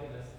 happiness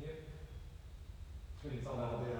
Yep. Skulle litt Sånn sånn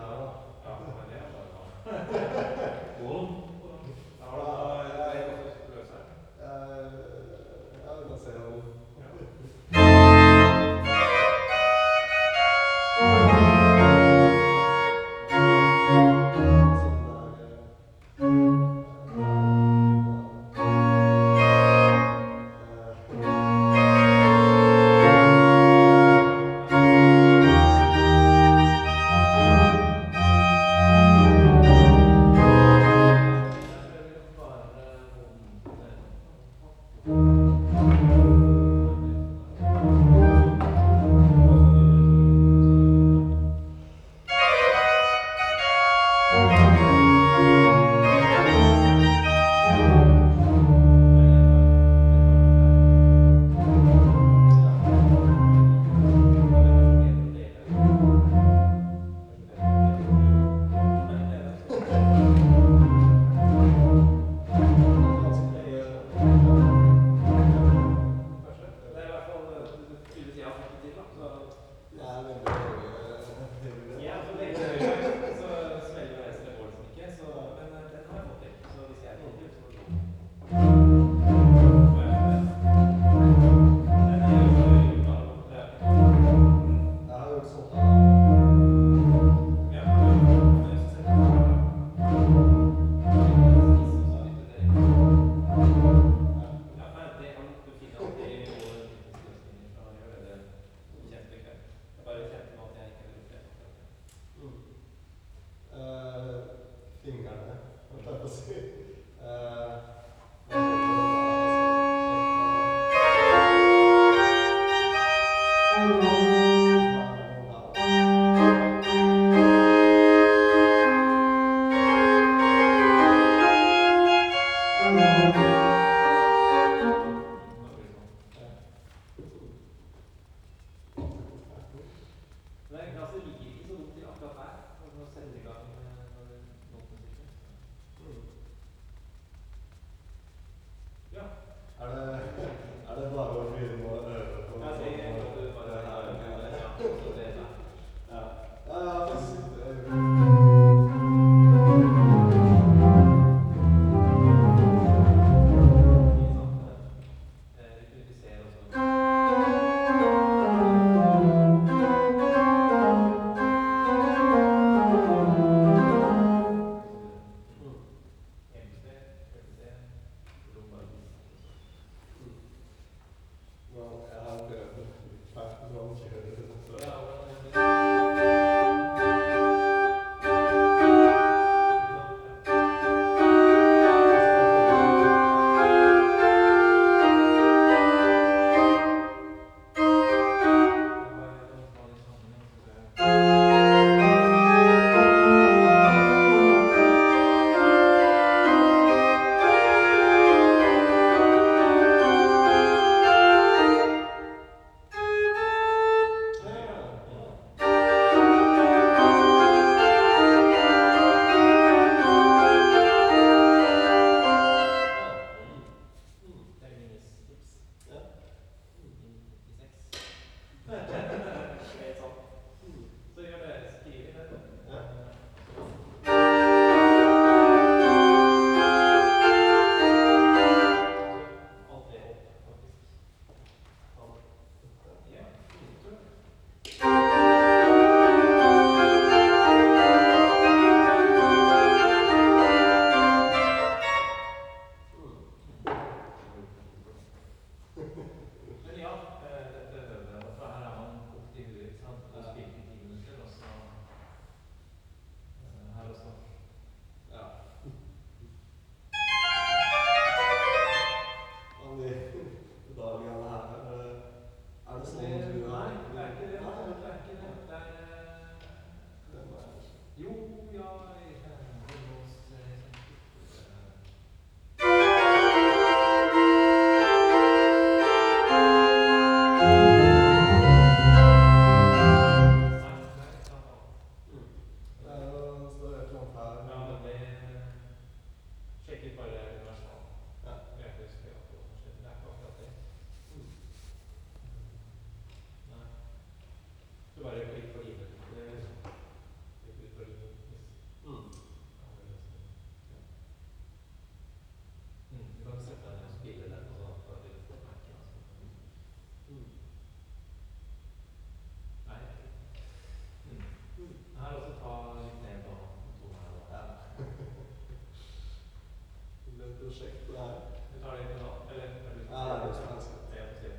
prosjekt det her. Vi tar det inn i dag, eller? Ja, det er det som er.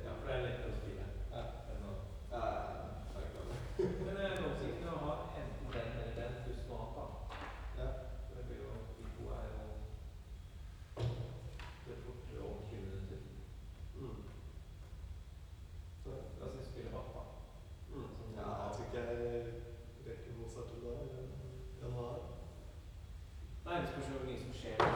Ja, for det er lettere å skrive. Ja. Men eh, det er lovsikkert å ha enten den eller den pluss noe. Ja. Det blir jo de to er jo Det fort over 20 minutter. Mm. Så la oss spille Bappa. Mm. Sånn ja, jeg tror ikke jeg rekker Mozart i dag. Januar. Nei, det spørs hvor mye som skjer.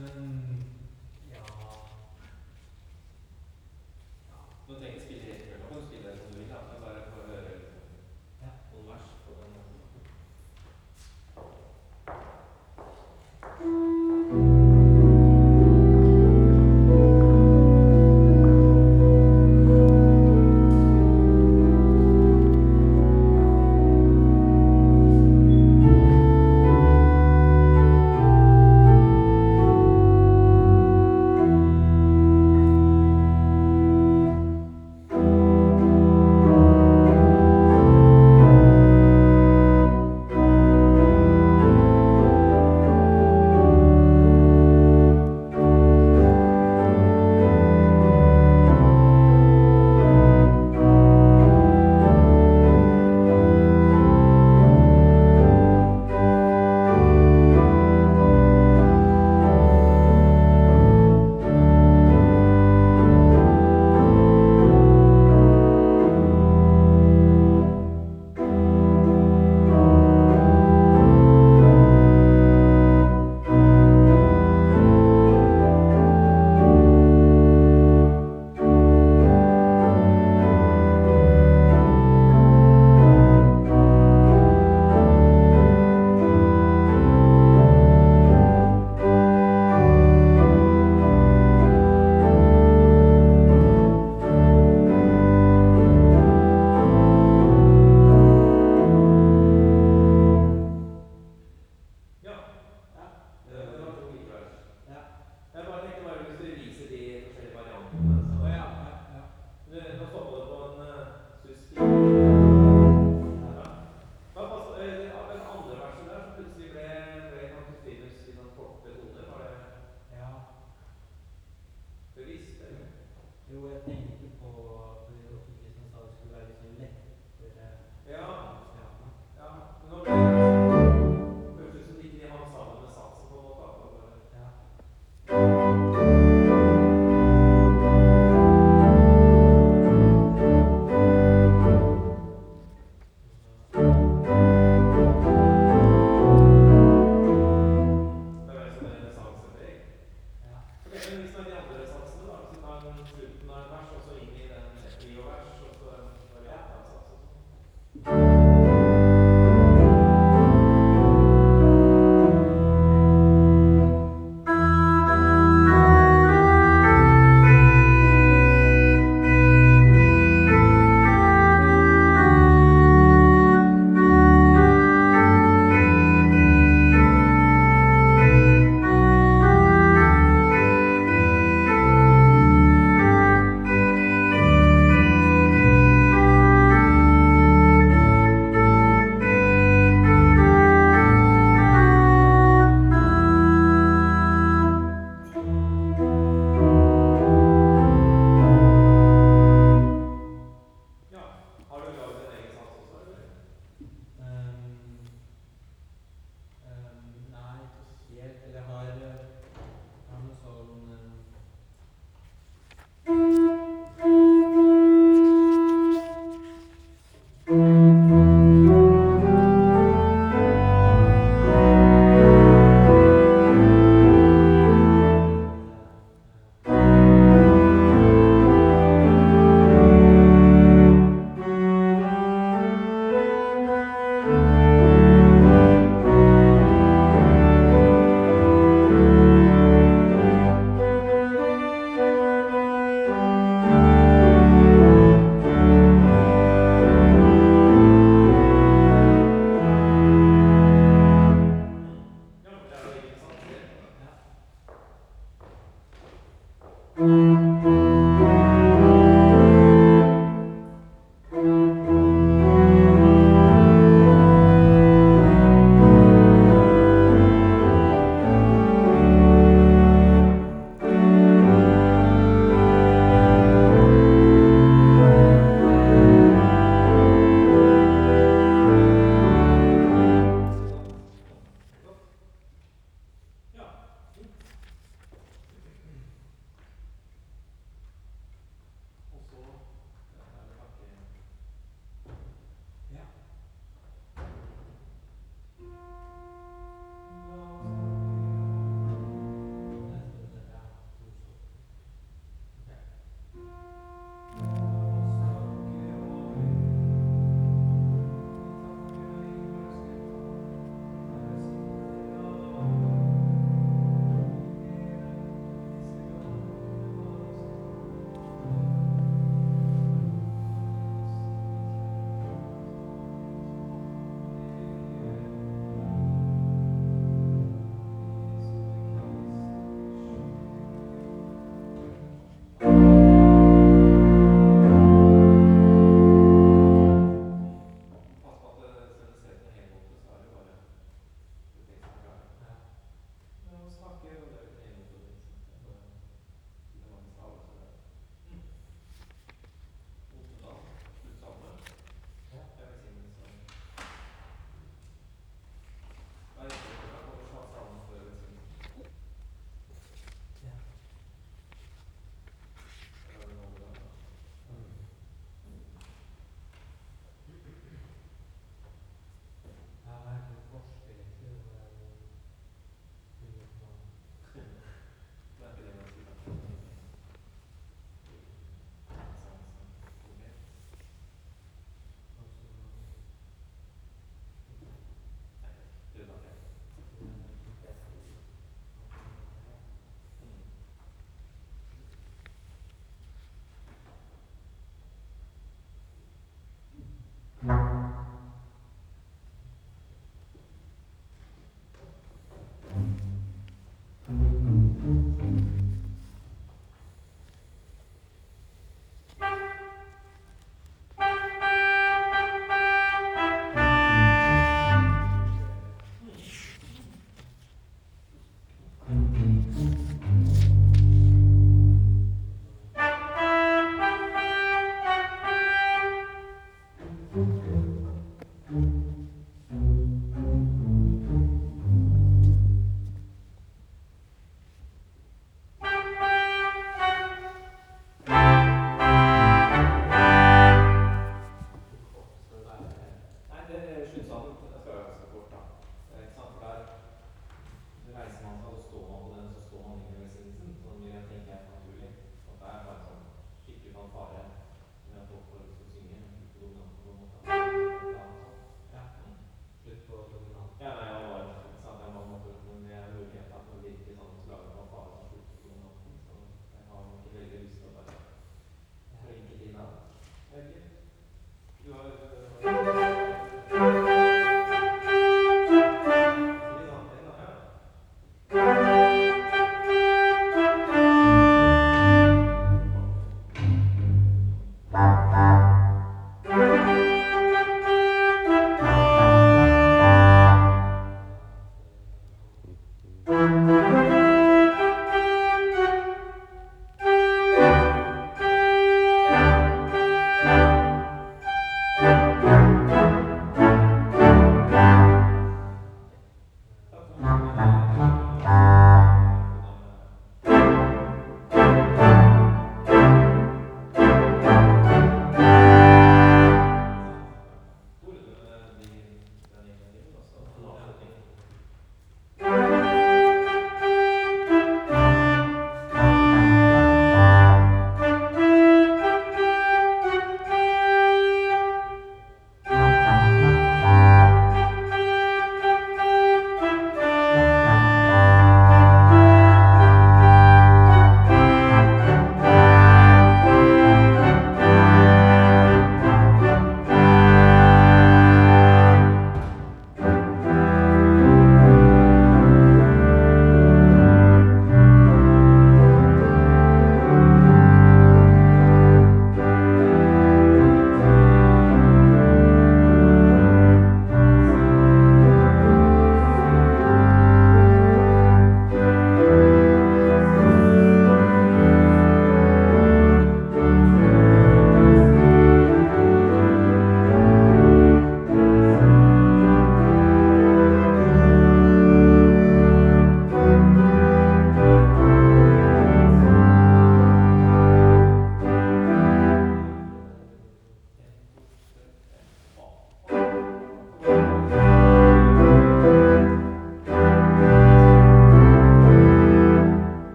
Um...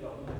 Get on.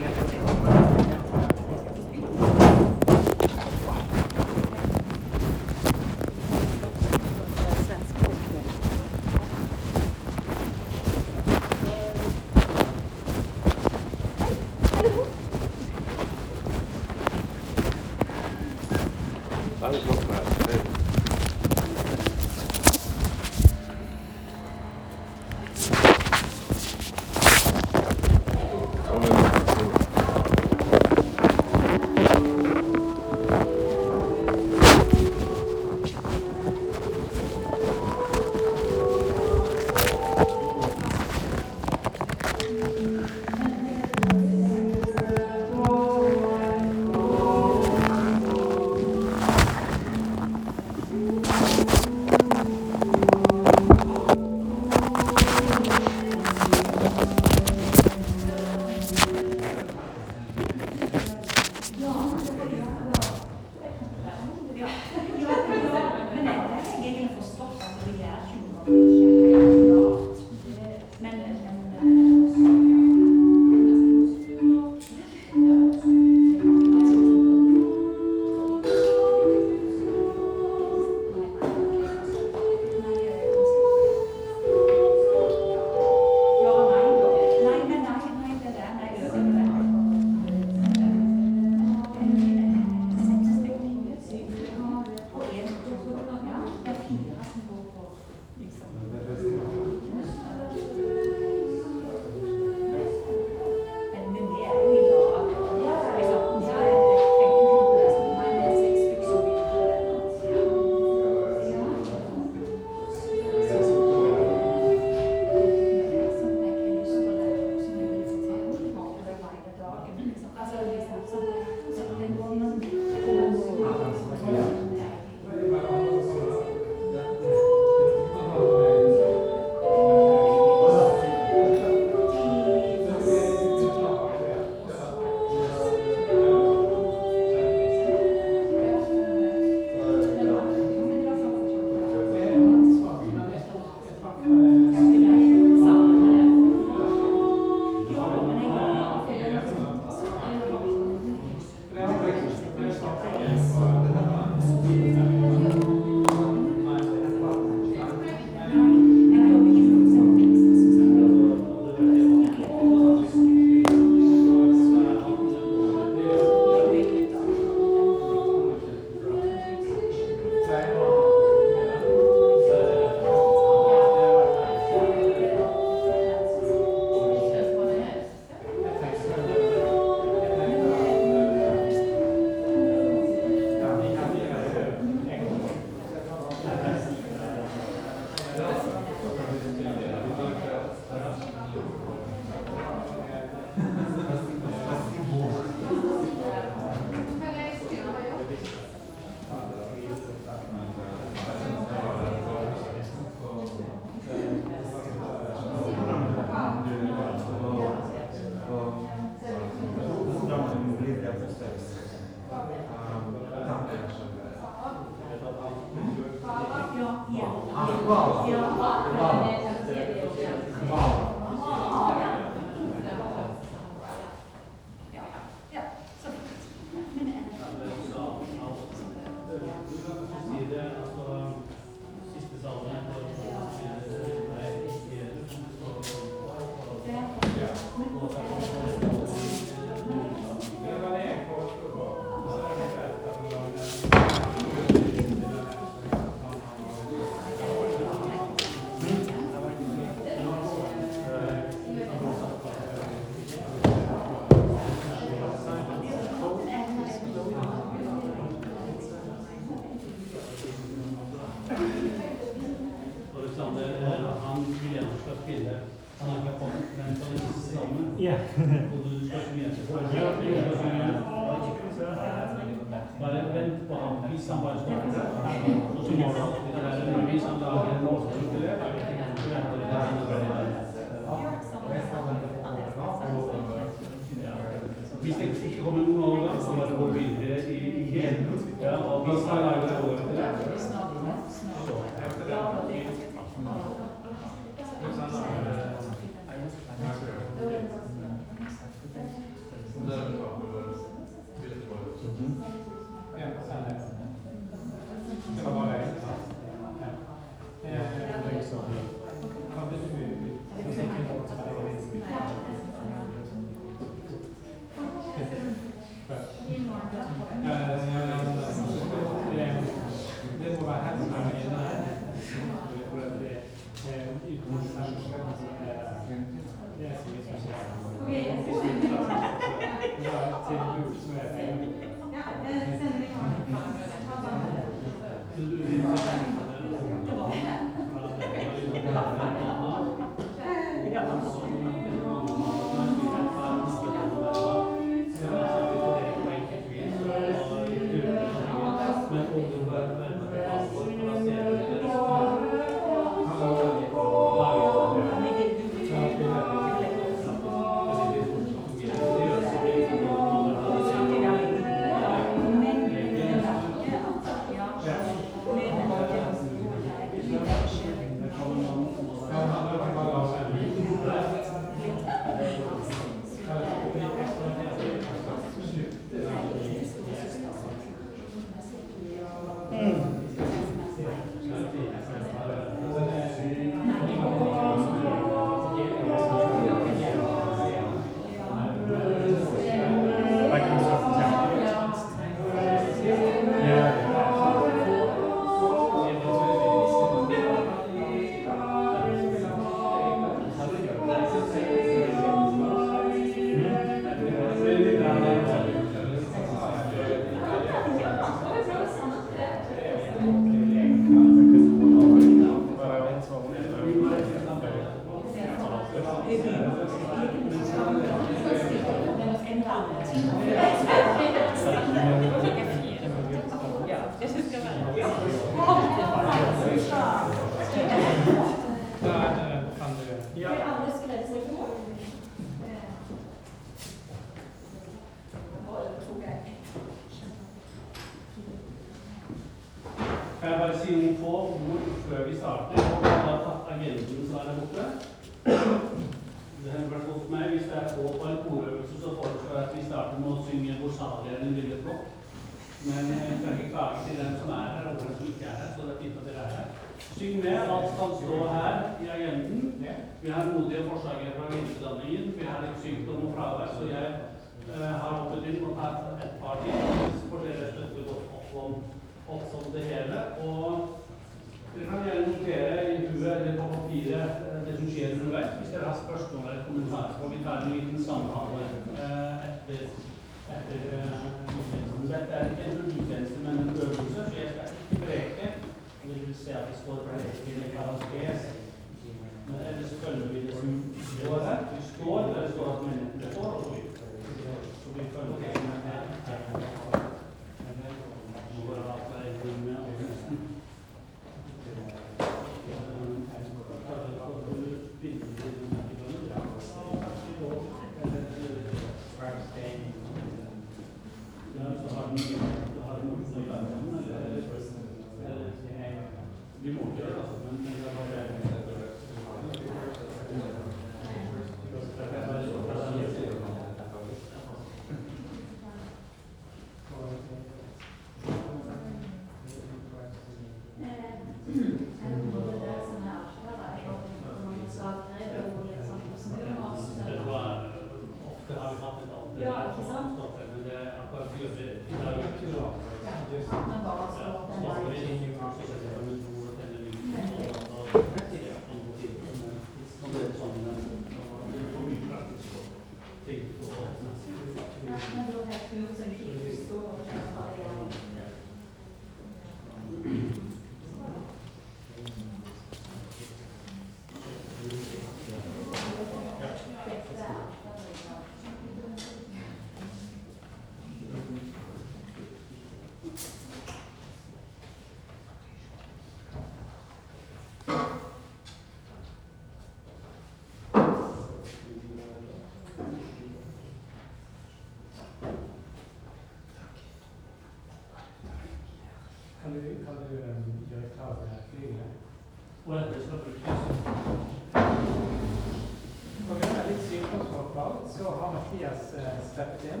Så har Mathias eh, steppet inn.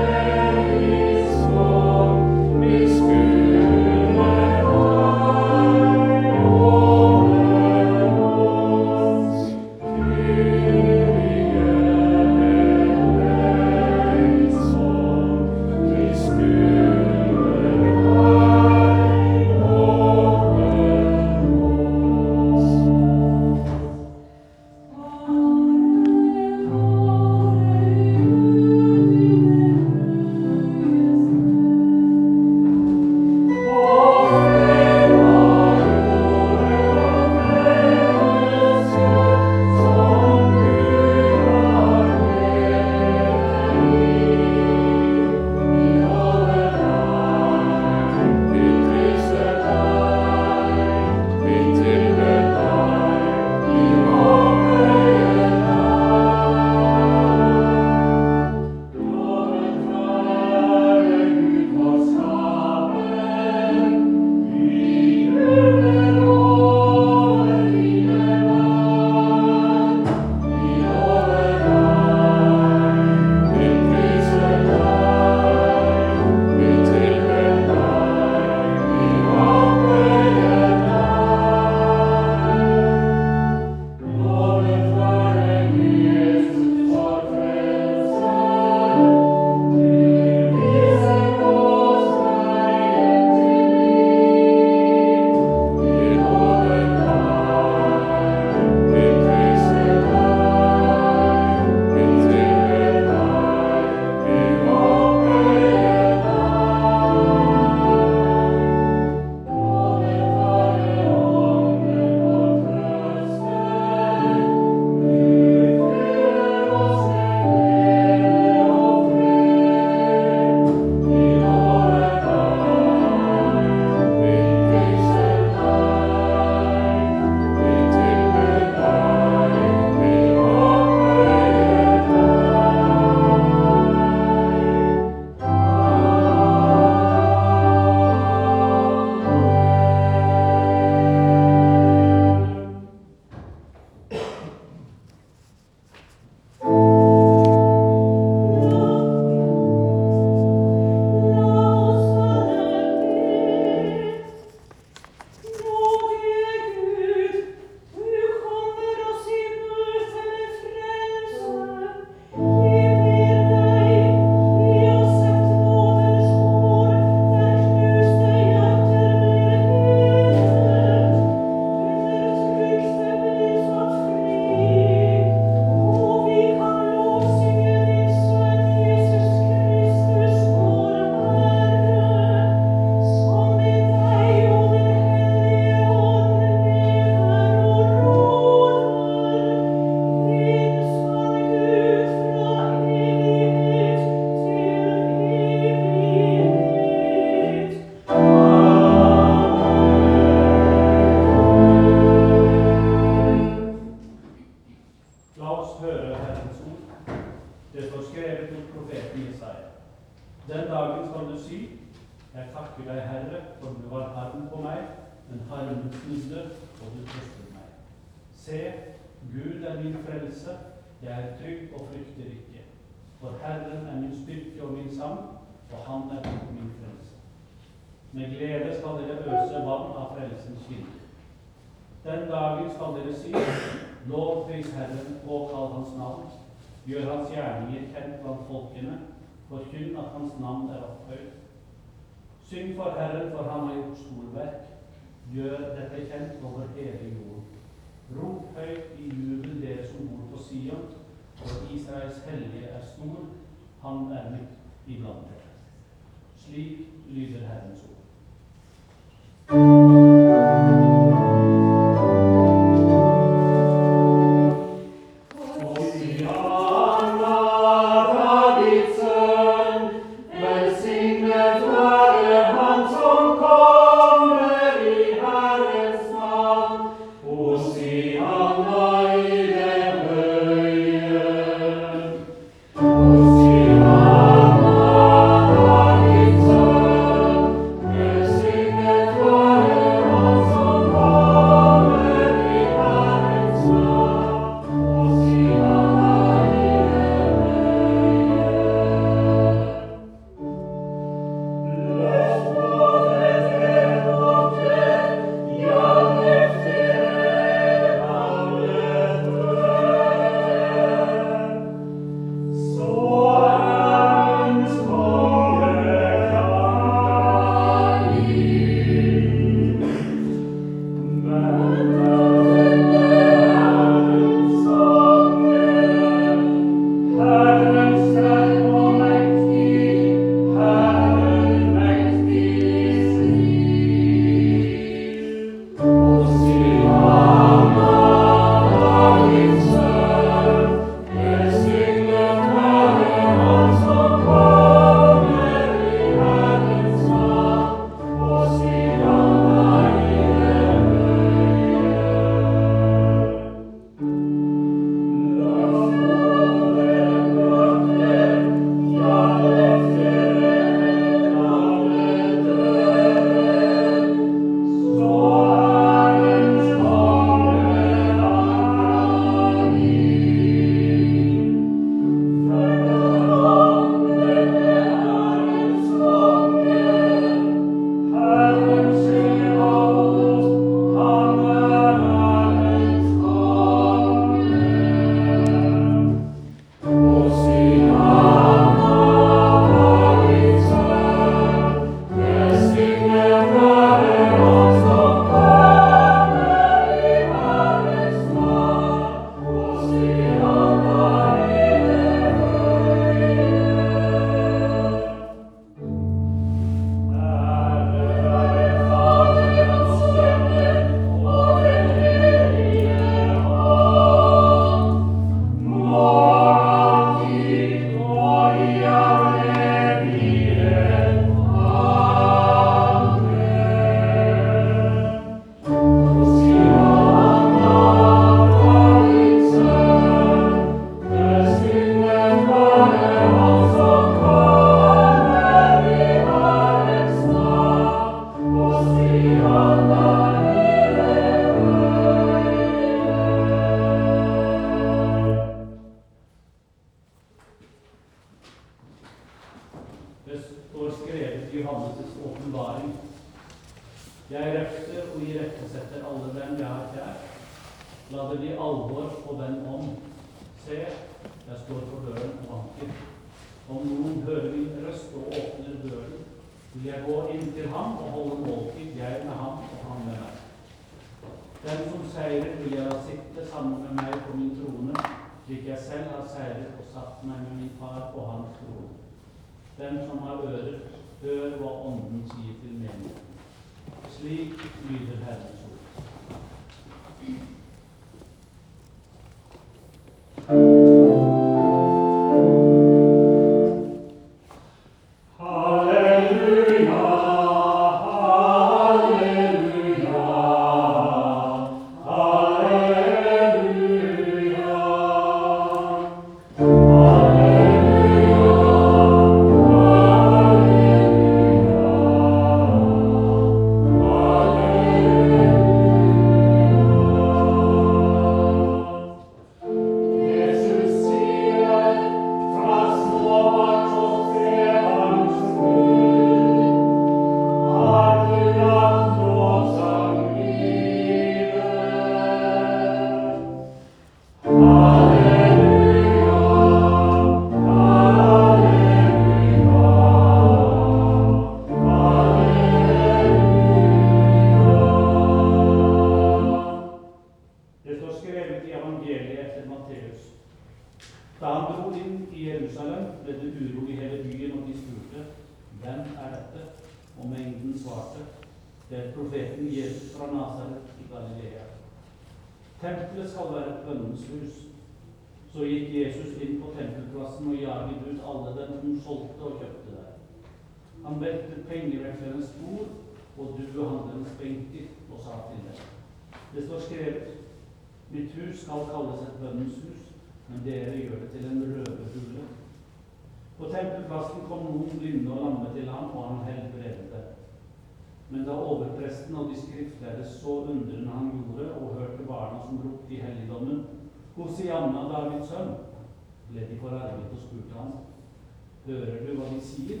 Hører du hva de sier?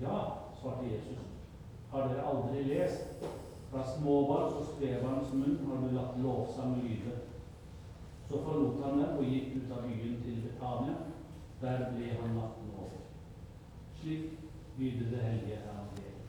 Ja, svarte Jesus. Har dere aldri lest? Fra småbarns og spedbarns munn har du latt lovsang lyde. Så forlot han dem og gikk ut av byen til Betania. Der ble han natten over. Slik lyder det hellige evangeliet.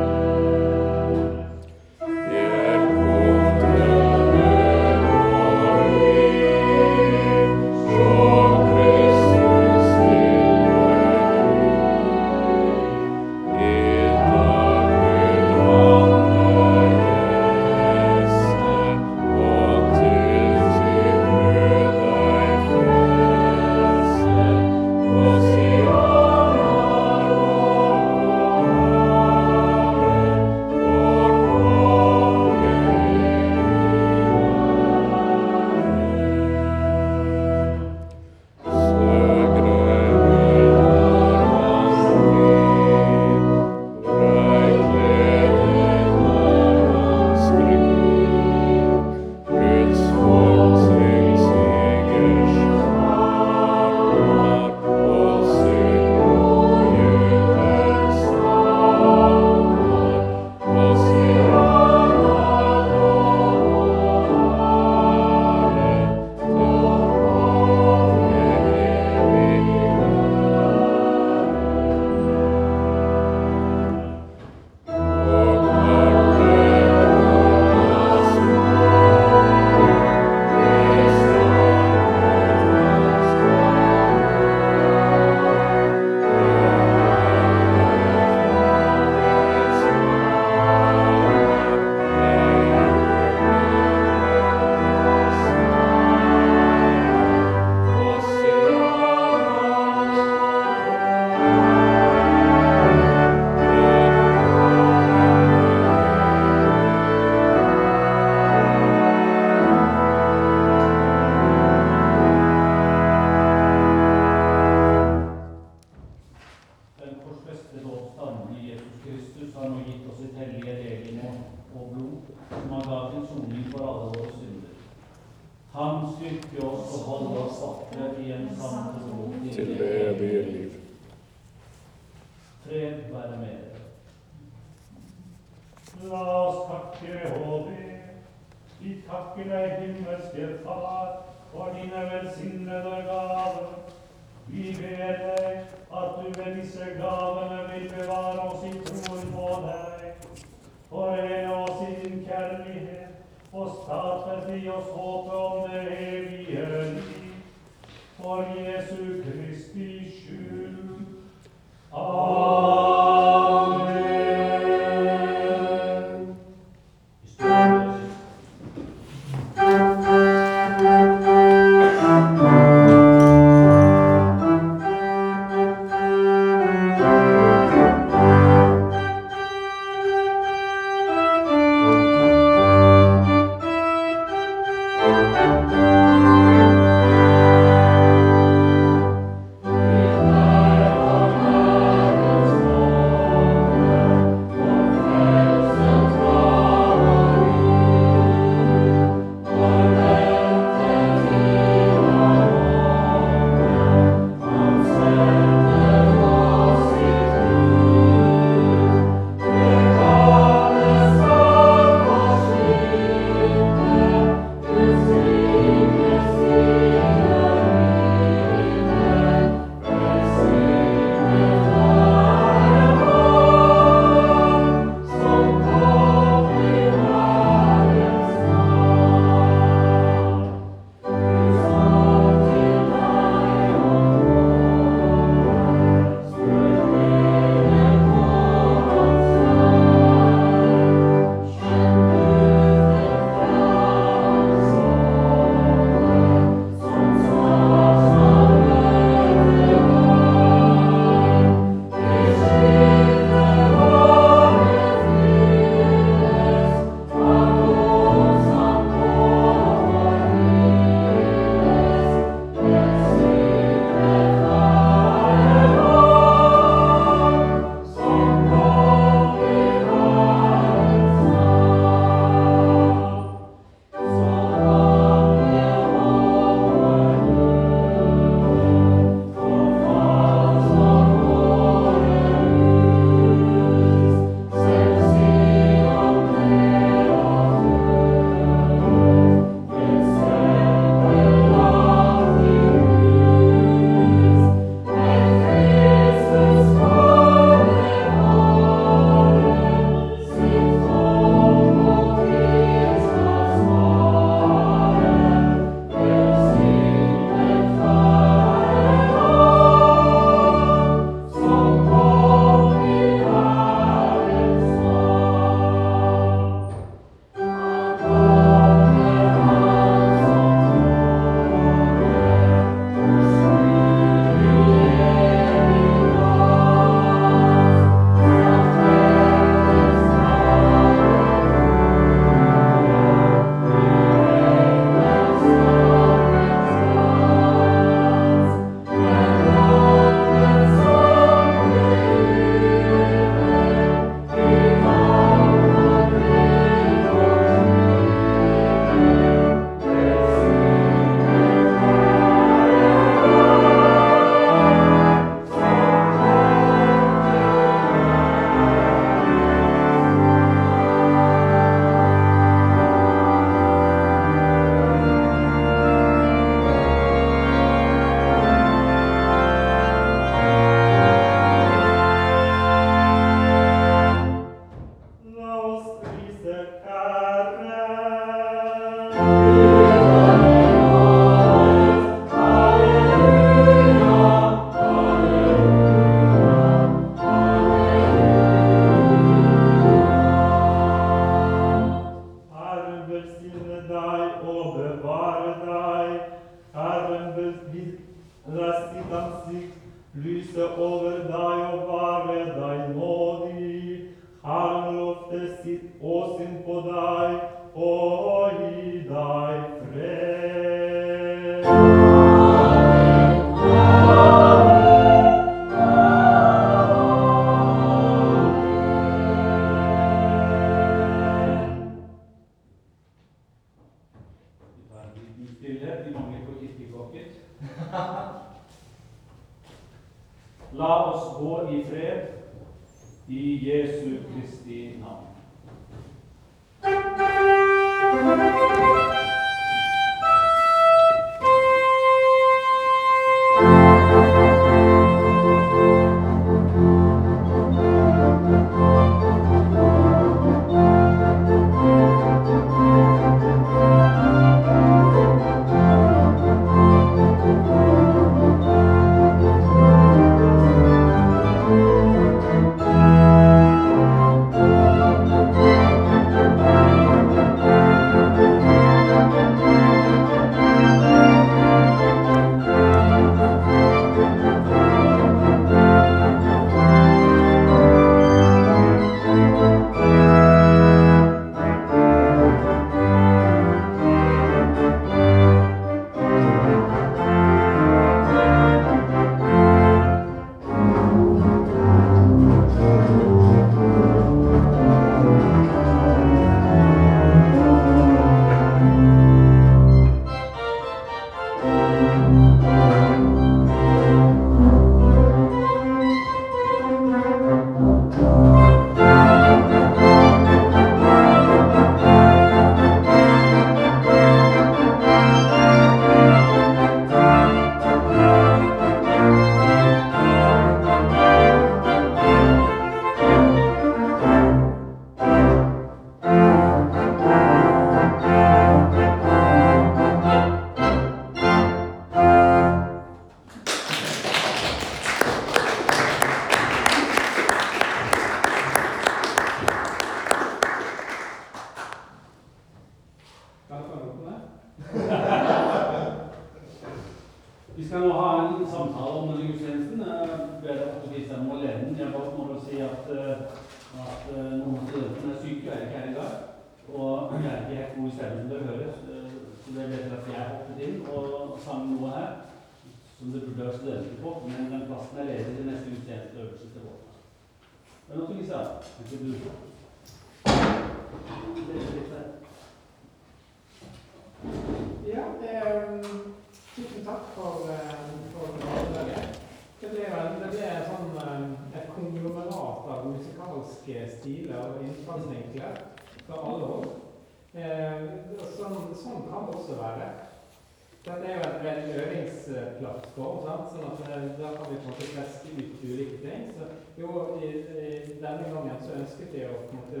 Ønsket jeg å på en måte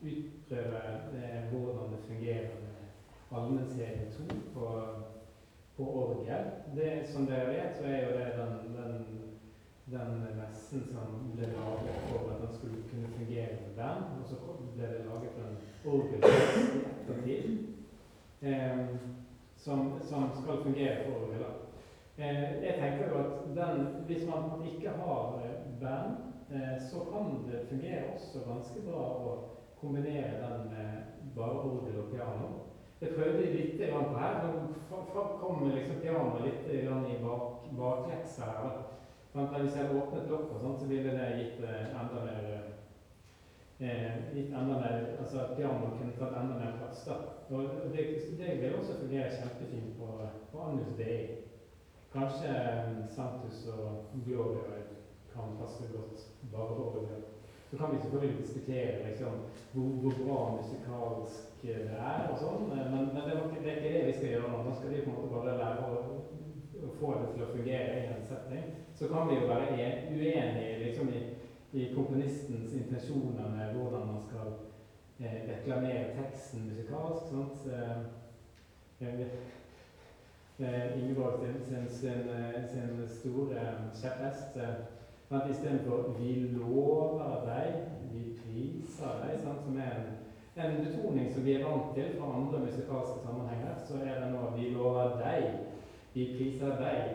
utprøve eh, hvordan det fungerer med allmennserie 2 på, på orgel. Det, som dere vet, så er jo det den, den, den messen som ble laget for at den skulle kunne fungere med band. Og så ble det laget en orgelmess i ettertid eh, som, som skal fungere for orgel. Eh, jeg tenker jo at den, hvis man ikke har band, eh, så kan det fungere også ganske bra å kombinere den med bare orgel og piano. Jeg prøvde litt på her. Nå kom liksom pianoet litt i bak, bakleksa her. da. Sånn hvis jeg åpnet lokket, og sånt, så ville det gitt eh, enda mer eh, gitt enda mer, altså at pianoet kunne tatt enda mer plass. da. Og det, det vil også fungere kjempefint på, på Annus Dei. Kanskje eh, Santus og Gloria kan passe godt bare på det. Så kan vi selvfølgelig diskutere liksom, hvor, hvor bra musikalsk det er og sånn, men, men det, er ikke det vi skal gjøre nå. Nå skal vi på en måte bare lære å, få det til å fungere i en setting. Så kan vi jo være uenige liksom, i, i komponistens intensjoner med hvordan man skal eh, reklamere teksten musikalsk. Sant? Eh, eh, eh, Ingeborg sin, sin, sin, eh, sin store kjepphest eh, at istedenfor 'vi lover deg', 'vi priser deg', sant? som er en, en betoning som vi er vant til fra andre musikalske sammenhenger, så er det nå 'vi lover deg', 'vi priser deg'.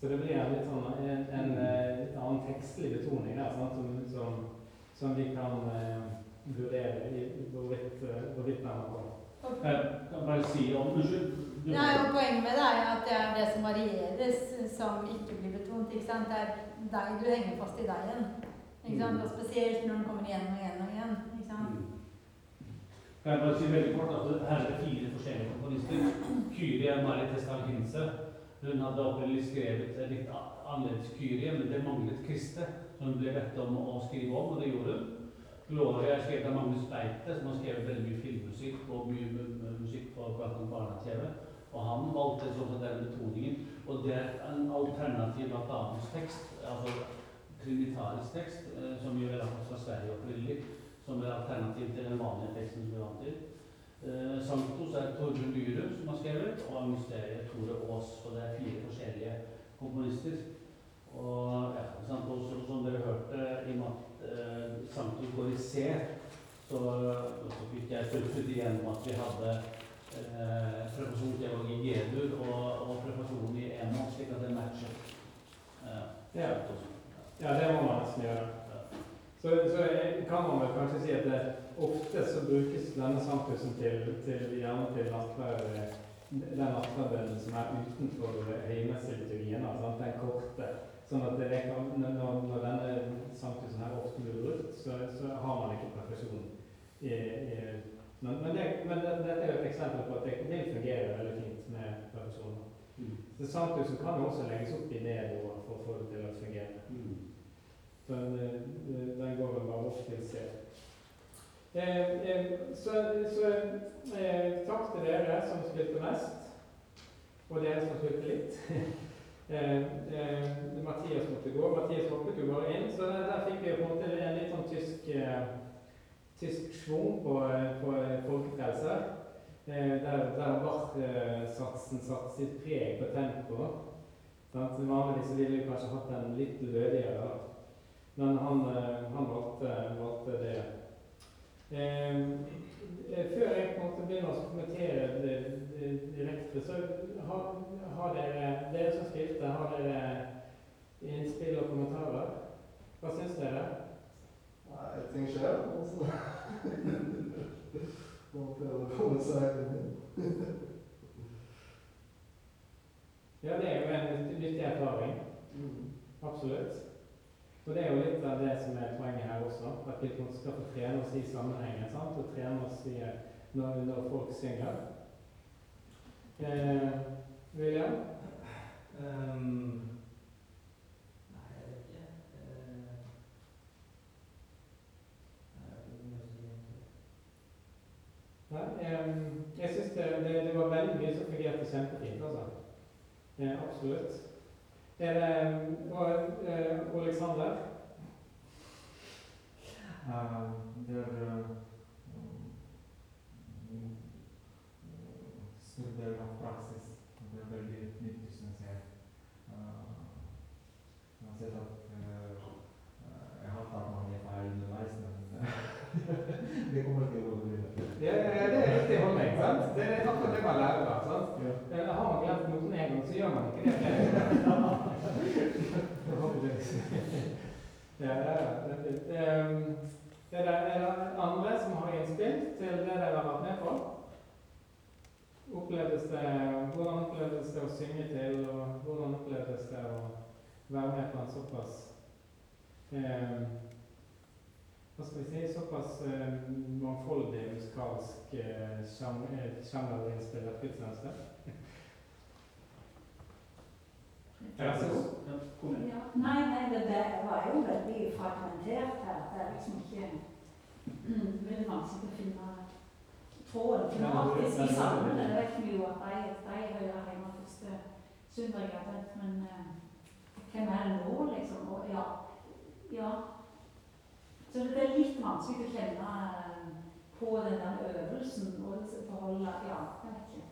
Så det blir en litt sånn en, en, en litt annen tekstlig betoning der, sant? Som, som, som vi kan eh, vurdere i hvorvidt eh, hvorvidt den er bra. Jeg kan bare si om Unnskyld. Nei, og Poenget med det er jo at det er det som varieres, som ikke blir betont. ikke sant? Det er deg du henger fast i deigen. sant? Og spesielt når den kommer igjen og igjen og igjen. ikke sant? Mm. Kan jeg bare si veldig kort at her er det fire forskjellige komponister. Kyrie Marit Estalhinse. Hun hadde opprinnelig skrevet litt annerledes Kyrie, men det manglet Kriste, som hun ble bedt om å skrive om, og det gjorde hun. Gloria er skrevet av Magnus Beite, som har skrevet veldig mye filmmusikk og mye mu- mu- musikk på annet barne-TV. Og han valgte sånn den betoningen. Og det er en alternativ blant-annet-tekst, altså trinitarisk tekst, eh, som vi har lagt fra Sverige opprinnelig, som er alternativ til den vanlige teksten som vi er vant til. Eh, Sanktos er Torbjørn Myhre som har skrevet, og Mysteriet Tore Aas. Og det er fire forskjellige komponister. Og ja, sant, som dere hørte, i og med at eh, Sanctus går i C, så, så fikk jeg støttet igjennom at vi hadde eh, preposisjonsdialog i G-dur og, og preposisjon i E-mål, slik at det matcher. Eh, Ja. Ja, det må man nesten gjøre. Så, så kan man vel kanskje si at det, ofte så brukes denne sanktusen til, til gjerne til nattverd, den nattverdelen som er utenfor høymesseliturgien, altså den korte. Sånn at det når, når denne sanktusen her ofte blir brukt, så, så har man ikke perfeksjon. I, i, men men, det, men det, dette er jo et eksempel på at det fungerer fungere veldig fint med personer. Mm. Så sanktusen kan det også legges opp i D-ord for å få det til å fungere. Mm. Så den, eh, den går vel bare opp til C. Eh, eh, så så eh, takk til dere som spilte mest, og dere som spilte litt. eh, eh, Mathias måtte gå. Mathias hoppet jo bare inn, så der, der fikk vi på en måte en litt sånn tysk, eh, tysk schwung på, på folkefrelser. Eh, der der Bach-satsen satte sitt preg på tempoet. Vanligvis ville vi kanskje hatt den litt lødigere. Men han, eh, han valgte, valgte det. Eh, eh, før jeg på begynner å kommentere det direkte, så har, har dere, dere som spilte, har dere innspill og kommentarer? Hva syns dere? Nei, ting skjer. Altså. Man prøver å komme seg inn. Ja, det er jo en nyttig erfaring. Absolutt. Og det er jo litt av det som er poenget her også, at vi skal få trene oss i sammenhengen, sant? og trene oss i når, når folk synger. Eh, William? Ehm, nei, jeg vet ikke. Eh, nei, jeg vet ikke om jeg skal si det. Nei, eh, jeg syns det, det, det var veldig mye som fungerte kjempefint, altså. Eh, absolutt. Er det og, eh, Alexander? Uh, uh, stor av praksis det er veldig nyttig, syns jeg. Uh, jeg har sett at uh, jeg har tatt mange feil underveis, men det kommer til å gå videre. Ja, ja, ja, det er riktig holdning. sant? Det er akkurat det man lærer av. sant? Ja. Eh, Har man glemt noten en gang, så gjør man ikke det flere Forhåpentligvis. Ja, ja. det er Er det, er andre som har innspill til det dere har vært med på? Opplevdes det, hvordan opplevdes det å synge til, og hvordan opplevdes det å være med på en såpass eh, hva skal vi si, såpass eh, mangfoldig musikalsk eh, sjang- eh, sjangerinnspillet gudstjeneste? Vær så god. Ja. Ja. Nei, nei, det, det var jo veldig fragmentert her. Det er liksom ikke mm, veldig vanskelig å finne tråden tematisk i salmene. Det vet vi jo at de, de hører hjemme første søndag i advent, men eh, hvem er det nå, liksom? Og, ja. ja. Så det er litt vanskelig å kjenne eh, på den der øvelsen og forholde Ja, jeg vet ikke.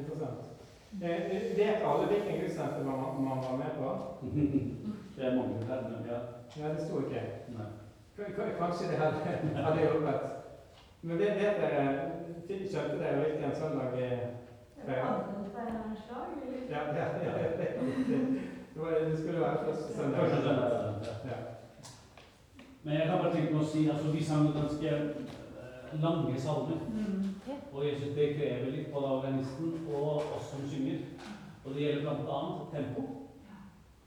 Interessant. Eh, vet alle hvilken gudstjeneste man, man var med på? Det er mange her, men ja. Ja, det sto ikke. Nei. Kanskje det hadde, hadde hjulpet. Men vet vet dere, skjønte dere hvilken søndag Det var andre slag, eller? Ja, ja, ja, det, det, det, var, det skulle være første søndag. Første søndag. Ja. Men jeg kan bare tenke meg å si altså vi sang ganske lange salmer. Mm. Og Jesus, det krever litt både organisten og oss som synger. Og det gjelder bl.a. tempo.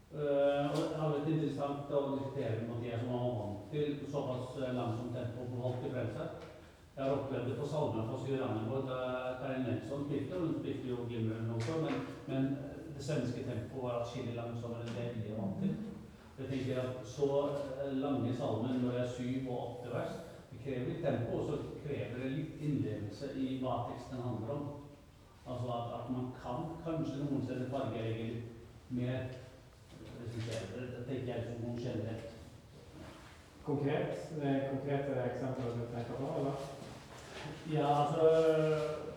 Uh, og det har vært interessant å diskutere med Mathias som var vant til såpass eh, langsomt tempo på holdt i Frelse. Jeg har opplevd det på salmer fra Syranenborg da Karin Nelson spilte, og hun spilte jo glimrende også, men, men det svenske tempoet var atskillig langsommere enn det vi er vant til. Jeg tenker at Så eh, lange salmer når det er syv og åtte vers, krever litt tempo, og så krever det litt innlevelse i hva teksten handler om. Altså at, at man kan kanskje noen steder fargelegge litt mer. Det det tenker jeg som noe generelt. Konkret? Det er konkrete eksempler du tenker på, eller? Ja, altså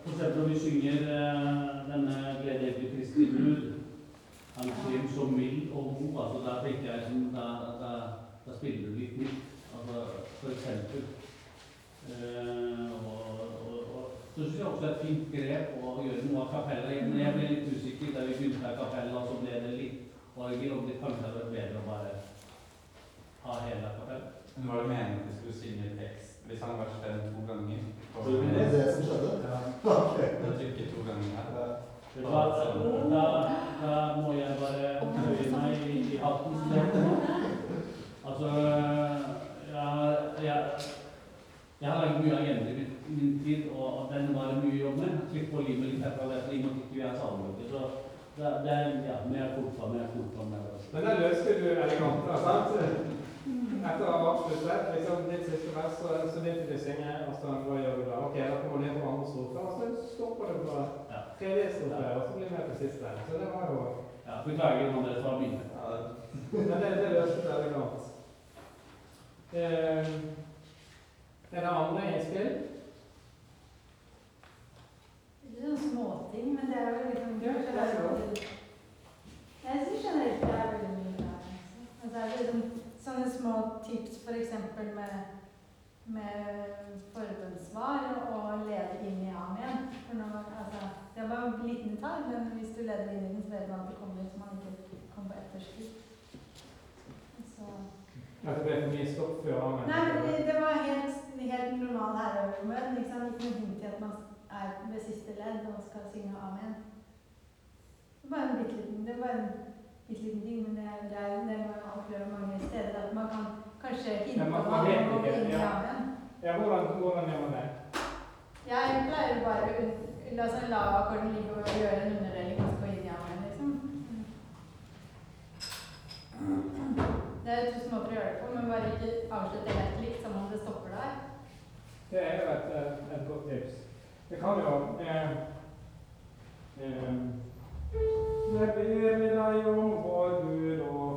For eksempel når vi synger eh, denne 'Glede deg til Kristi brud'. Han skriver så mild og god. altså Da tenker jeg liksom, da, da, da spiller du litt nytt. Altså, for eksempel. Eh, og, og, og så syns jeg også det er et fint grep å gjøre noe av kapellet. Men jeg ble litt usikker da vi begynte med kapellet, så ble det litt orgel. Og det kanskje hadde vært bedre å bare ha hele kapellet. Men var det meningen at du skulle synge tekst? Hvis han hadde vært fem to ganger. Så det er det som skjedde? Ja. Ok. Jeg trykker to ganger her. Ja. Da, da, da må jeg bare bøye meg i, hatten. Altså jeg har laget mye agender i min, tid, og, den var det mye jobb med. Klipp på limet litt herfra og derfra, i og med at vi er salmebøker. Så det, det er ja, mer fotball, mer fotball. Mer. Men det løste du elegant, da, sant? Etter å ha avsluttet liksom, ditt siste vers, så, så begynte du å synge. Og så hva gjør du da? Ok, da kommer du ned på andre strofe, og så stopper du på tredje strofe, og så blir du med på siste. Så det var jo Ja, beklager om dere tar mine. Ja, Men det, det løste du elegant. Eh, er det andre? Det er sånne småting, men det er jo liksom Ja, det er bra. Jeg syns generelt det er veldig mye bra. altså. Altså, det er liksom sånne små tips f.eks. med, med forbundssvar og lede inn i amen. For nå, altså, det var en liten detalj, men hvis du leder inn i den, så vet man at det kommer så man ikke kommer på etterskudd. Så At det ble for mye stopp før amen? Nei, det, det var helt, helt normal herreøvermøte. Ikke sant? Ikke noe hint til at man er ved siste ledd og skal synge amen. Det var en bitte liten, det var en bitte liten ting, men det er det er- det man opplever mange steder at man kan kanskje hinte om at man i ja. amen. Ja, hvordan, hvordan gjør man det? Jeg pleier bare å la sånn la-akkorden ligge og gjøre en underdeling og gå inn i amen, liksom. Det er to måter å gjøre det på, men bare ikke avslutte helt likt som om det stopper der. Det er jo et, eh, et godt tips. Det kan jo eh, eh, Jeg ber deg om vår Gud og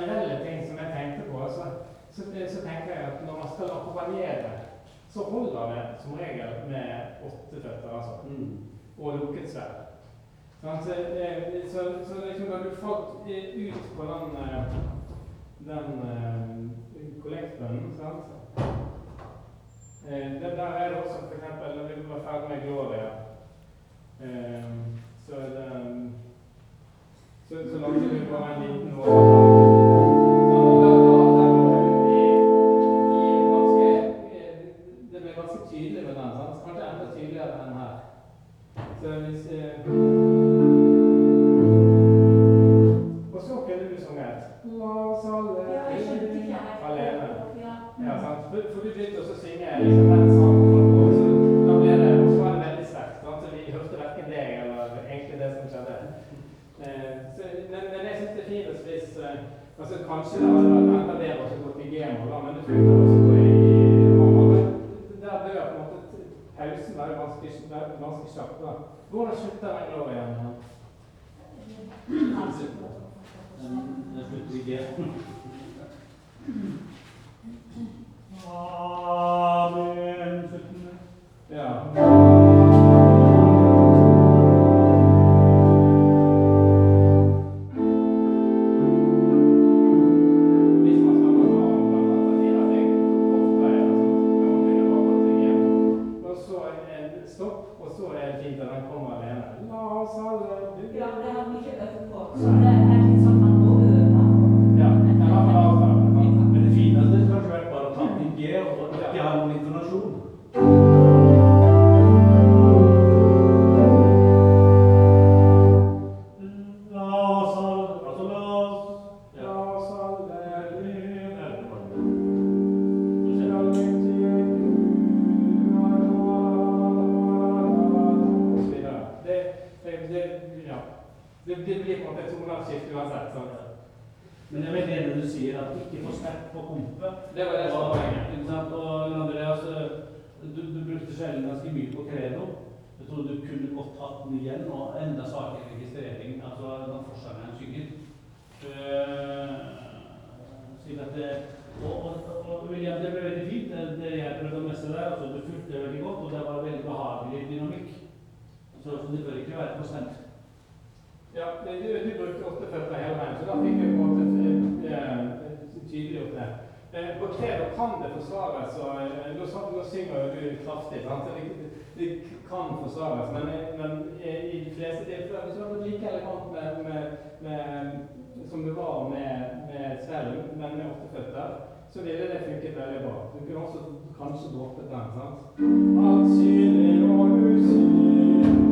generelle ting som jeg tenkte på, så, så, eh, så tenker jeg at når man skal akkompagnere, så holder det som regel med åtte føtter, altså. Mm. Og lukket sverd. Sant? Så, eh, så, så liksom når du falt eh, ut på den, den sant? Eh, det, der er det også eksempel, når vi var ferdig med Gloria, så det så, så lagde vi bare en liten låt. men det bør ikke være prosent. Ja, det, du, du brukte 48 hele veien, så da fikk vi på en måte eh, eh, tydeliggjort det. Eh, på krever kan det forsvares, og nå, nå synger du kraftig. sant? Det, det, kan forsvares, men, men i de fleste tilfeller så er det like elegant med, med, med, som det var med, med selv, men med åtteføtter, så ville det funket veldig bra. Du kunne også kanskje dråpet den. sant? Alt synlig og usynlig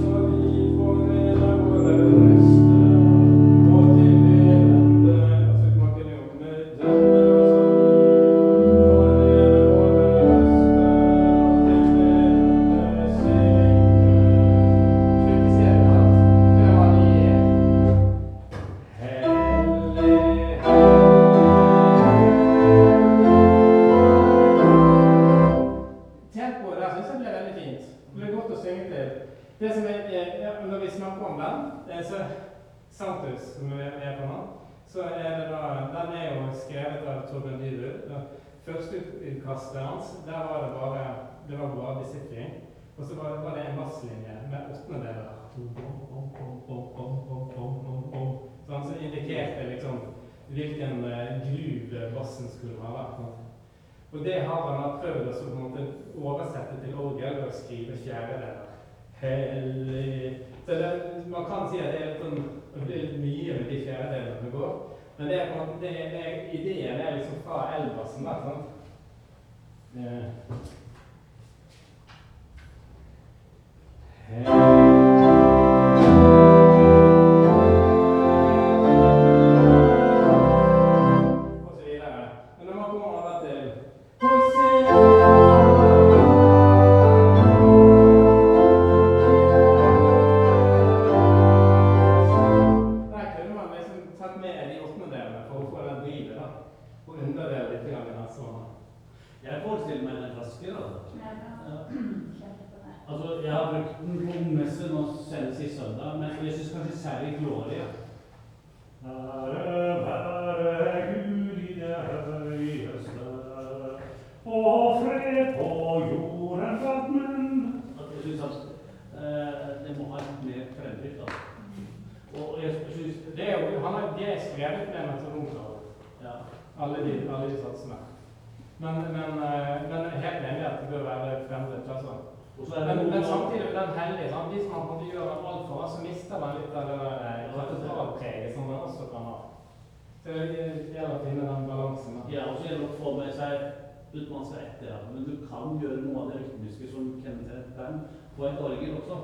Men du kan gjøre noe av det rytmiske som kjennetegner et band på et orgel også.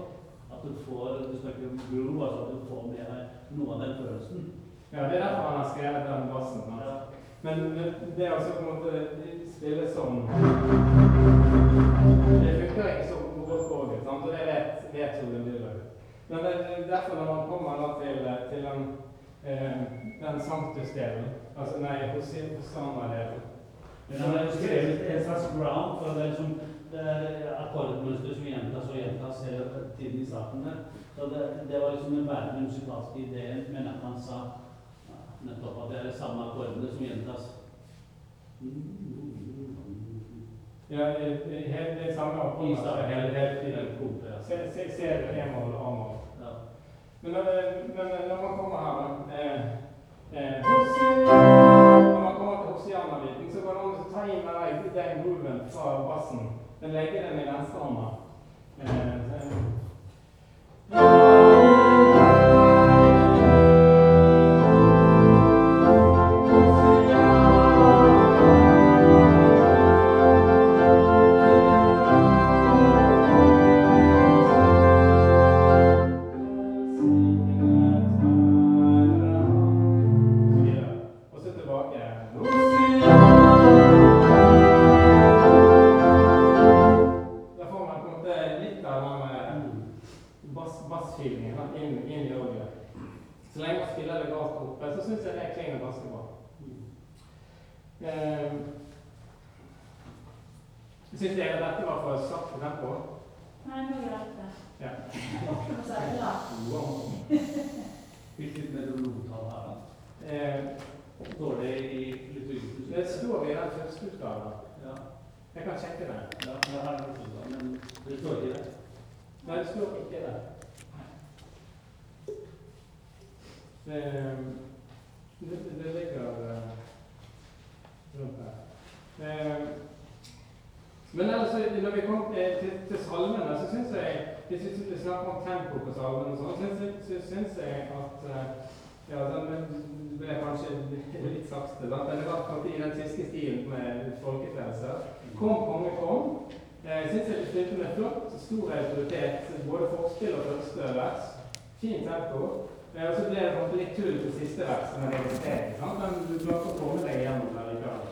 At du får Du snakker om groove, altså at du får med deg noe av den følelsen. Ja, det er derfor han har skrevet den bassen. Altså. Ja. Men men det er også på en måte spille som Det funker ikke som godt orgel, sant? og det vet, vet jo det blir. Men det er derfor når man kommer da til, til den, eh, den sanctus-delen, altså nei, Hosanna-delen Men han har jo skrevet en slags ground, for det er liksom er akkordmønster som gjentas og gjentas hele tiden i starten der. Så det, det var liksom den bærende musikalske ideen, men at han sa nettopp at det er de samme akkordene som gjentas. Ja, det er helt det samme akkordmønster helt ja. Se, se, se E-moll og A-moll. Ja. Men, når- men når man kommer her, da eh, eh, går det an å ta inn den, den grooven fra bassen. Men legge den i venstrehånda. Eh, Men ellers, når vi kom eh, til, til salmene, så syns jeg Hvis vi snakker om tempo på salmene, sånn, jeg, så syns jeg at eh, ja, den ble kanskje litt sakte, da. men i hvert fall i den tyske stilen med folkefrelse. Kom, konge, kom. Jeg syns jeg spilte med flott, stor autoritet, både forspill og første vers. Fint tempo. Eh, Og så ble det litt tull til siste vers med registrering. sant? Men du klarte å komme deg gjennom det likevel.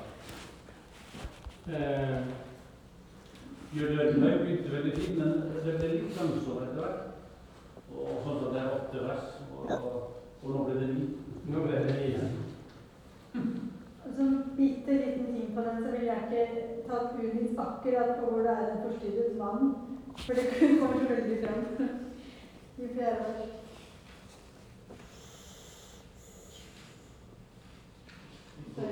Eh, Jørgen Løgnberg begynte veldig fint, men det ble litt langsommere etter hvert. Og sånn at det er åtte vers, og, nå ble det ni. nå ble det ni. Som bitte liten ting på den, så ville jeg ikke tatt Units akkurat på hvor det er en forstyrret mann. For det kommer så veldig fram i flere vers.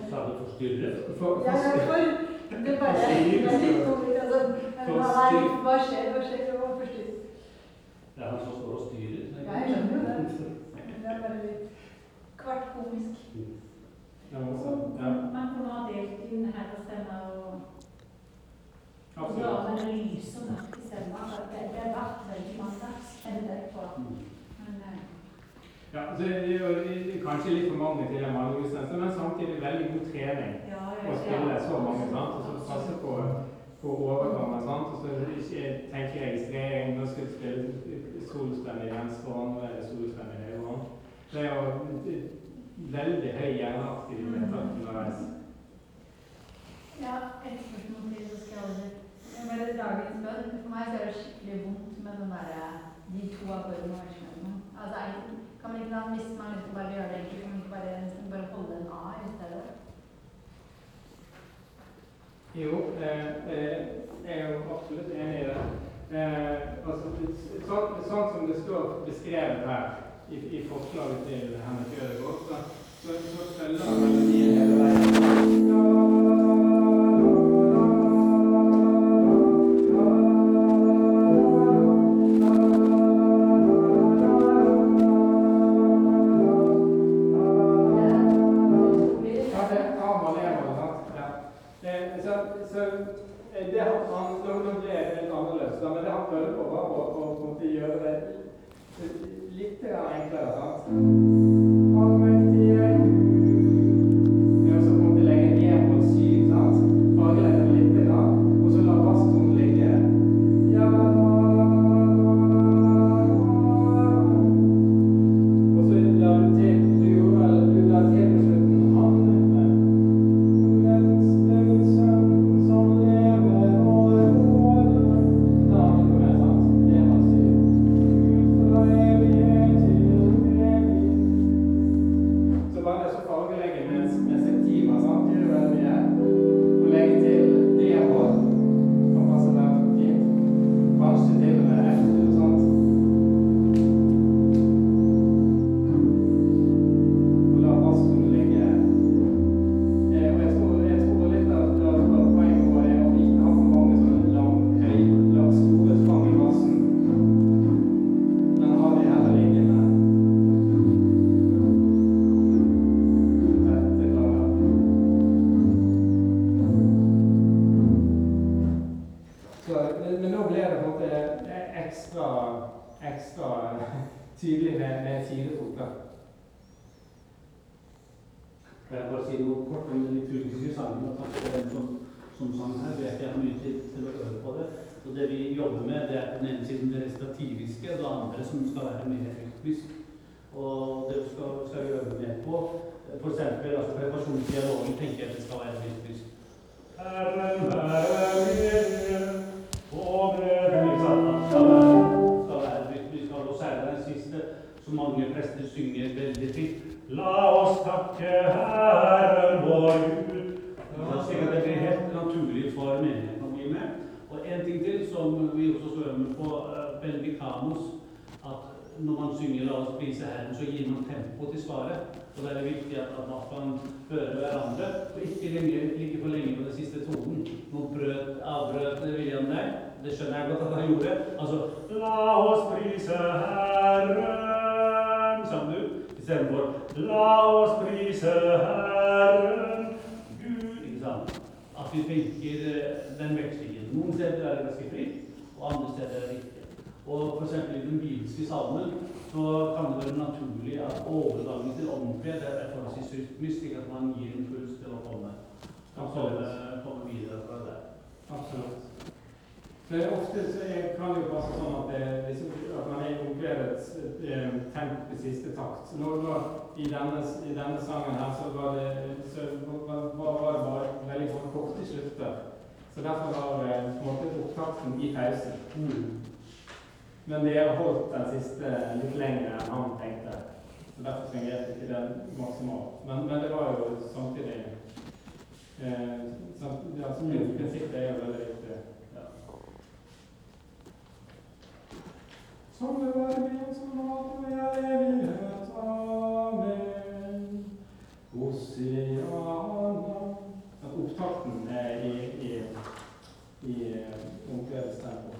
Sa du forstyrret? For, Ja, for det bare er litt komisk. Altså, hva, er- hva skjer? Hva skjer? Det var forstyrret. Det er han som står og styrer. Ja, jeg skjønner jo det. Men det er bare litt kvart komisk. ja, men ja, Man kunne ha delt inn herrestemme og og absolutt. damene lyse og mørke stemmer. Det det har vært veldig mange ender på. Eh, Ja, altså, det er kanskje litt for mange til en mannlighetstjeneste, men samtidig veldig god trening ja, ja, å spille så mange. sant? Og så passe på, på overganger. sant? Og så ikke tenke registrering. Nå skal du spille solspenn i venstre hånd, eller solspenn i høyre hånd. Det er jo veldig høy hjerneaktivitet da, underveis. Ja, et spørsmål til, så skal jeg over. Jeg dagens bønn. For meg så er det skikkelig vondt med den der, de to akkordene og versjonene. Altså, kan man ikke da, hvis man liksom bare gjøre det enkelt, kan man ikke bare, bare holde en A i stedet? Jo, eh, eh, jeg er jo absolutt enig i det. Eh, altså, sånn, sånn som det står beskrevet her i, i forslaget til Henrik Ødegaard, så, så, så følger han hele veien. Så, så eh, det har han, nå, ble litt annerledes, men det han prøvde på var å, å, gjøre det litt enklere, sant? Oss prise Herren', så gir noe tempo til svaret. Og det er viktig at, at man kan høre hverandre, og ikke lenge, ligge for lenge på den siste tonen. Nå brøt, avbrøt William der. Det skjønner jeg godt at han gjorde. Altså La oss prise Herren. sang du istedenfor La oss prise Herren. Gud. Ikke sant? At vi tenker eh, den vekslingen. Noen steder er det ganske fritt, og andre steder er det ikke. Og f.eks. i den bibelske salmen så kan det være naturlig at overgangen til omkved er forholdsvis rytmisk, slik at man gir en puls til å komme, komme, komme videre fra det. Absolutt. For ofte så er, kan det jo passe sånn at, det, liksom, at man er i omkvedets eh, temp i siste takt. Så nå, nå, i, denne, I denne sangen her så var det, så var, var det bare veldig kort korte slutter. Så derfor var det på en måte opptakten i pausen. Men de har holdt den siste litt lenger enn han tenkte. Så derfor fungerte ikke den maksimalt. Men, men det var jo samtidig eh, samt, ja, så Prinsippet er jo veldig viktig. Ja. Som det var min som alt og jeg evighet. Amen. Hosianna. At opptakten er i, i, i i. Absolutt.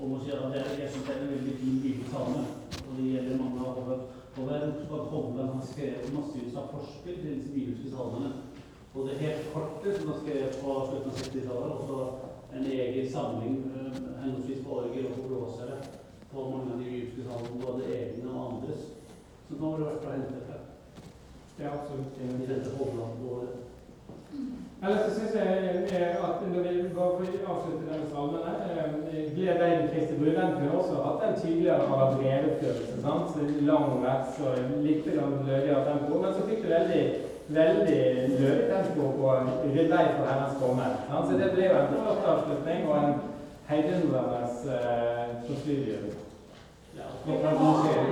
Og må si at det, er- jeg syns det er en veldig fin bibelsalme. Og det gjelder mange av våre Håvard Hovland har skrevet massevis av forsker til disse bibelske salmene. Det helt korte, som han skrev på slutten av 60-tallet, og så en egen samling, eh, henholdsvis på orgel og på blåsere, på mange av de bibelske salmene, både egne og andres. Så nå har det vært å hente fra Det er absolutt i de dette Hovland-året. Ellers så syns jeg eh, at når vi bare for å avslutte denne salmen eh, Gled deg i Kristi brud, den kunne også hatt en tydeligere av brevfølelse. sant? Så Lang vers og litt lødigere tempo. Men så fikk du veldig veldig lødig tempo på Rydd vei for hennes komme. sant? Så det ble jo en flott avslutning og en heidundrende eh, prosedyre. Ja, det var det nå igjen?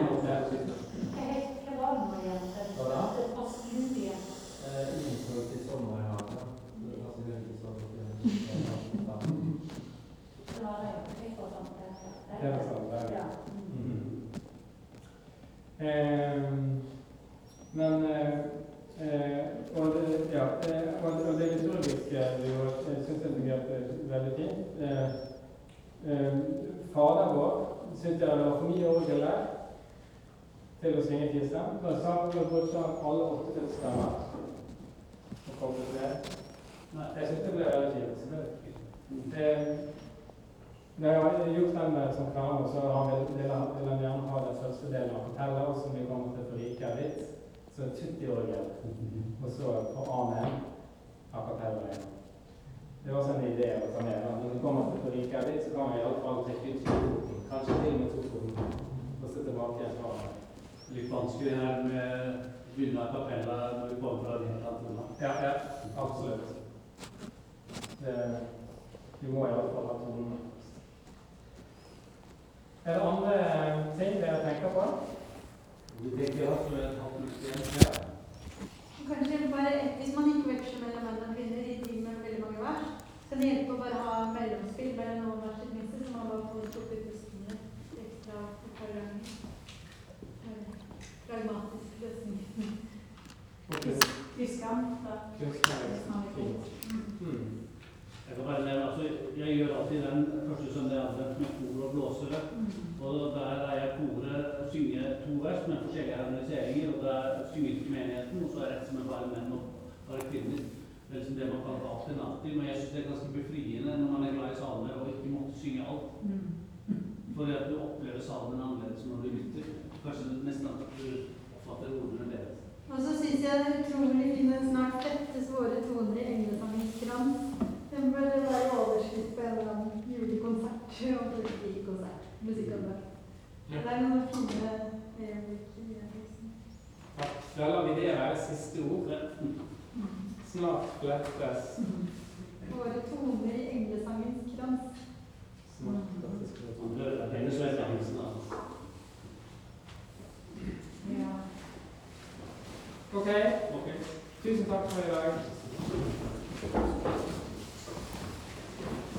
Hva da? Det var studie. Eh, Innenfor til sommerhavet. Det er ganske veldig sånn at det- Det var det. Jeg får sånn det. er var Ja. Ja. Eh, men eh, eh, og, det, ja, eh, og, og det liturgiske vi jo, jeg syns jeg fungerte veldig fint. Eh, eh, Fader vår syntes jeg det var for mye orgel der til å synge firestemme. Da sa vi brukte alle åtte filstemmer. Og koblet det. Jeg syns det ble veldig fint. Eh, når jeg har gjort den med som klarer, så har vi, vil han vil han gjerne ha den første delen av kapellet, som vi kommer til å forrike litt. Så tutti-orgel. Og så på Amen av fortelleren. Det var også en idé å ta med. Når vi kommer til å forrike litt, så kan vi iallfall trekke ut to Kanskje til og med to toner. Og så tilbake igjen fra litt vanskelig her med begynnelsen av kapellet når vi kommer fra kanten. Ja, ja. Absolutt. Det, vi må iallfall ha tonen. Er det andre ting dere tenker på? Vi tenker at vi har litt igjen. Kanskje bare Hvis man ikke veksler mellom menn og kvinner i team med veldig mange vers, kan det hjelpe å bare ha mellomspill mellom noen vers i minste, så man bare får trukket pustene litt ekstra et par ganger. Eh, Pragmatisk løsning. Tyskland, da. Mm. Jeg bare nevne, altså, jeg gjør alltid den første søndag advent med kor og blåsere. Og der er jeg koret synger to vers med forskjellige harmoniseringer. Og der synger ikke menigheten, og så er det et som er bare menn og bare kvinner. Det er liksom det man kan ta en alltid. Men jeg syns det er ganske befriende når man er glad i salmer og ikke måtte synge alt. fordi at du opplever salmen annerledes når du lytter. Kanskje nesten at du oppfatter ordene bedre. Og så syns jeg det er utrolig fint snart flettes våre toner i englesangens krans. Den bør være overskrift på en eller annen julekonsert. og Ikke konsert, musikkanlegg. Det er noen fine i den teksten. Da lar vi det være siste ord. Snart flettes. Våre toner i englesangens krans. Snart flettes. Svettelsen av Ja. Ok. tusen takk for i dag.